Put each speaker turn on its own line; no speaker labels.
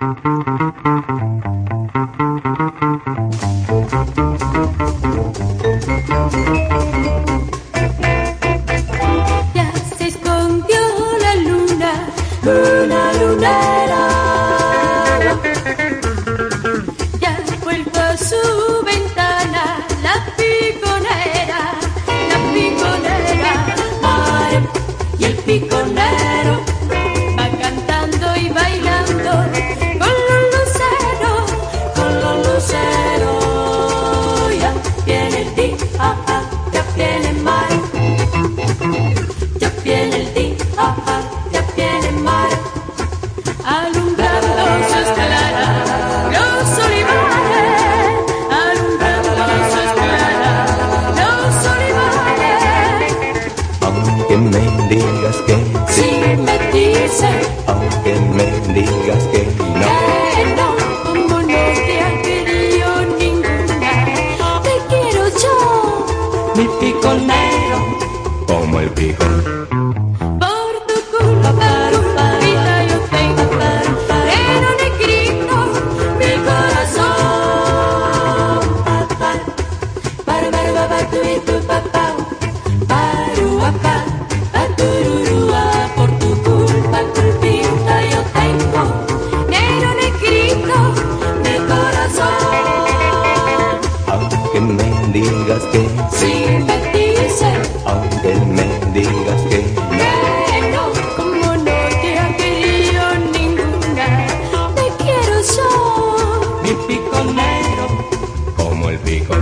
Ya se escondió la luna, luna, luna. Ya tiene en mar, yo pienso el ti. Ah, ah, yo pienso en mar. Alumbra dos escleras, los olivares. Alumbra dos escleras, los olivares.
Aunque me digas que si
me dice. mi pico negro.
Como el pico.
Por tu culo, paru, yo tengo paru, parero negrito, mi corazón. Papá, para, para, papá, tu y tu papá, por tu culpa, yo tengo. Negro negrito, mi corazón.
Aunque me digas que
sí. Me
aunque me digas que
no, no como no te ha querido ninguna te quiero yo. Mi pico negro
como el pico.